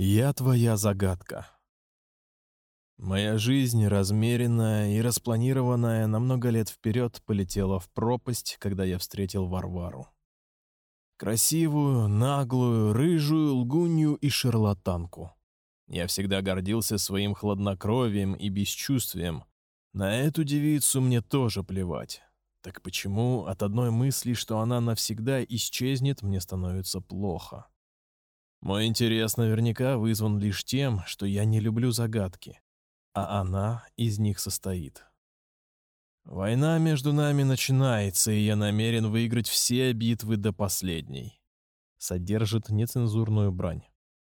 Я твоя загадка. Моя жизнь, размеренная и распланированная на много лет вперед, полетела в пропасть, когда я встретил Варвару. Красивую, наглую, рыжую, лгунью и шарлатанку. Я всегда гордился своим хладнокровием и бесчувствием. На эту девицу мне тоже плевать. Так почему от одной мысли, что она навсегда исчезнет, мне становится плохо? Мой интерес наверняка вызван лишь тем, что я не люблю загадки, а она из них состоит. Война между нами начинается, и я намерен выиграть все битвы до последней. Содержит нецензурную брань.